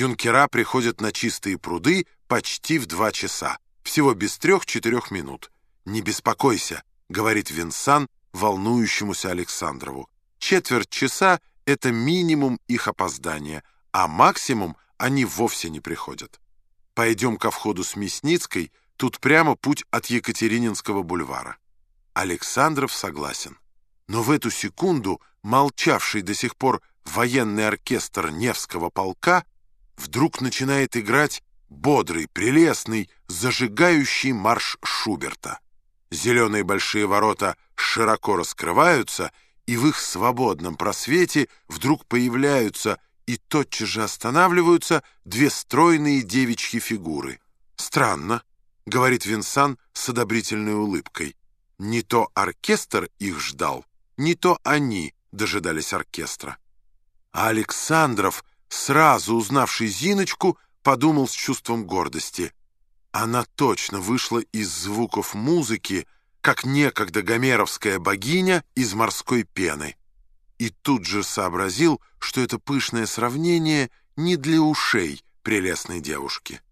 Юнкера приходят на чистые пруды почти в два часа, всего без трех-четырех минут. «Не беспокойся», — говорит Винсан волнующемуся Александрову. «Четверть часа — это минимум их опоздания, а максимум они вовсе не приходят. Пойдем ко входу с Мясницкой, тут прямо путь от Екатерининского бульвара». Александров согласен. Но в эту секунду молчавший до сих пор военный оркестр Невского полка вдруг начинает играть бодрый, прелестный, зажигающий марш Шуберта. Зеленые большие ворота широко раскрываются, и в их свободном просвете вдруг появляются и тотчас же останавливаются две стройные девичьи фигуры. «Странно», — говорит Винсан с одобрительной улыбкой. «Не то оркестр их ждал, не то они дожидались оркестра». А Александров сразу узнавший Зиночку, подумал с чувством гордости. Она точно вышла из звуков музыки, как некогда гомеровская богиня из морской пены. И тут же сообразил, что это пышное сравнение не для ушей прелестной девушки.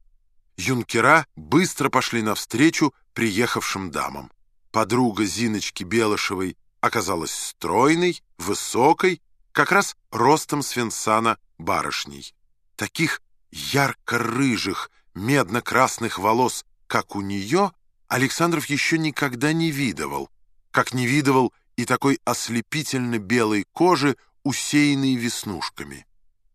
Юнкера быстро пошли навстречу приехавшим дамам. Подруга Зиночки Белышевой оказалась стройной, высокой, как раз ростом Свинсана барышней. Таких ярко-рыжих, медно-красных волос, как у нее, Александров еще никогда не видывал, как не видывал и такой ослепительно белой кожи, усеянной веснушками.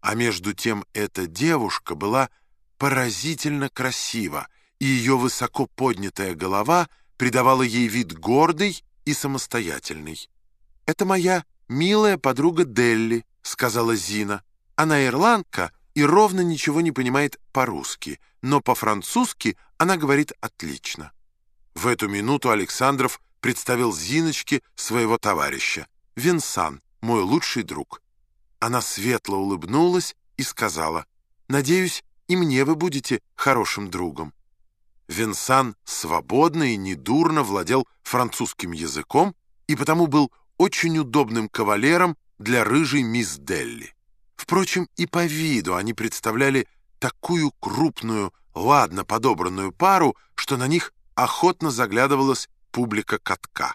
А между тем эта девушка была поразительно красива, и ее высоко поднятая голова придавала ей вид гордый и самостоятельный. «Это моя милая подруга Делли», — сказала Зина. Она ирландка и ровно ничего не понимает по-русски, но по-французски она говорит отлично. В эту минуту Александров представил Зиночке своего товарища. «Винсан, мой лучший друг». Она светло улыбнулась и сказала, «Надеюсь, и мне вы будете хорошим другом». Винсан свободно и недурно владел французским языком и потому был очень удобным кавалером для рыжей мисс Делли. Впрочем, и по виду они представляли такую крупную, ладно подобранную пару, что на них охотно заглядывалась публика катка.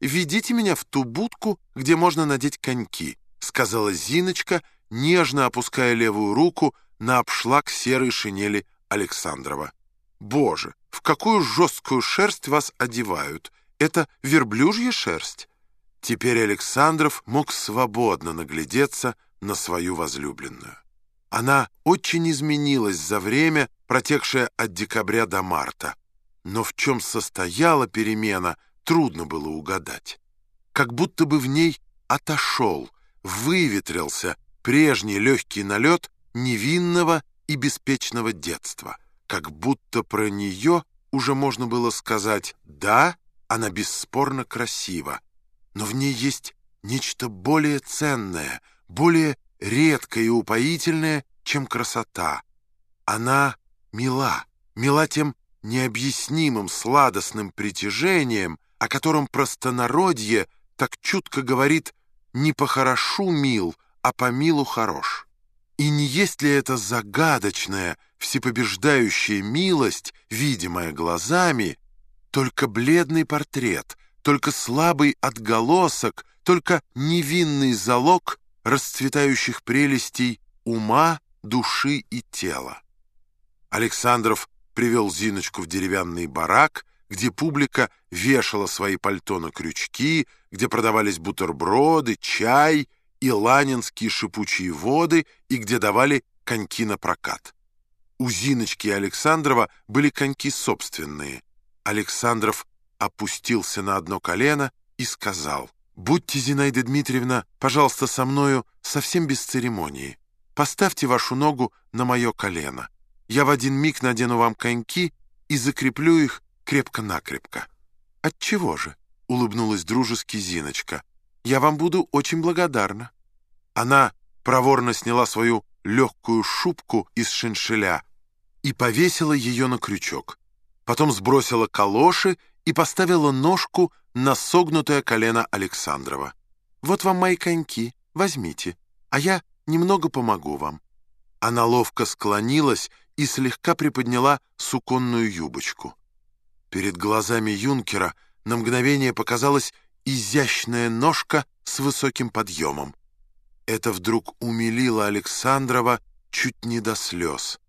«Ведите меня в ту будку, где можно надеть коньки», сказала Зиночка, нежно опуская левую руку на обшлаг серой шинели Александрова. «Боже, в какую жесткую шерсть вас одевают! Это верблюжья шерсть!» Теперь Александров мог свободно наглядеться на свою возлюбленную. Она очень изменилась за время, протекшее от декабря до марта. Но в чем состояла перемена, трудно было угадать. Как будто бы в ней отошел, выветрился прежний легкий налет невинного и беспечного детства. Как будто про нее уже можно было сказать «да, она бесспорно красива», но в ней есть нечто более ценное — более редкое и упоительное, чем красота. Она мила, мила тем необъяснимым сладостным притяжением, о котором простонародье так чутко говорит «не по-хорошу мил, а по милу хорош». И не есть ли это загадочная, всепобеждающая милость, видимая глазами, только бледный портрет, только слабый отголосок, только невинный залог расцветающих прелестей ума, души и тела. Александров привел Зиночку в деревянный барак, где публика вешала свои пальто на крючки, где продавались бутерброды, чай и ланинские шипучие воды, и где давали коньки на прокат. У Зиночки и Александрова были коньки собственные. Александров опустился на одно колено и сказал, «Будьте, Зинаида Дмитриевна, пожалуйста, со мною совсем без церемонии. Поставьте вашу ногу на мое колено. Я в один миг надену вам коньки и закреплю их крепко-накрепко». «Отчего же?» — улыбнулась дружески Зиночка. «Я вам буду очень благодарна». Она проворно сняла свою легкую шубку из шиншеля и повесила ее на крючок. Потом сбросила калоши и поставила ножку на согнутое колено Александрова. «Вот вам мои коньки, возьмите, а я немного помогу вам». Она ловко склонилась и слегка приподняла суконную юбочку. Перед глазами юнкера на мгновение показалась изящная ножка с высоким подъемом. Это вдруг умилило Александрова чуть не до слез.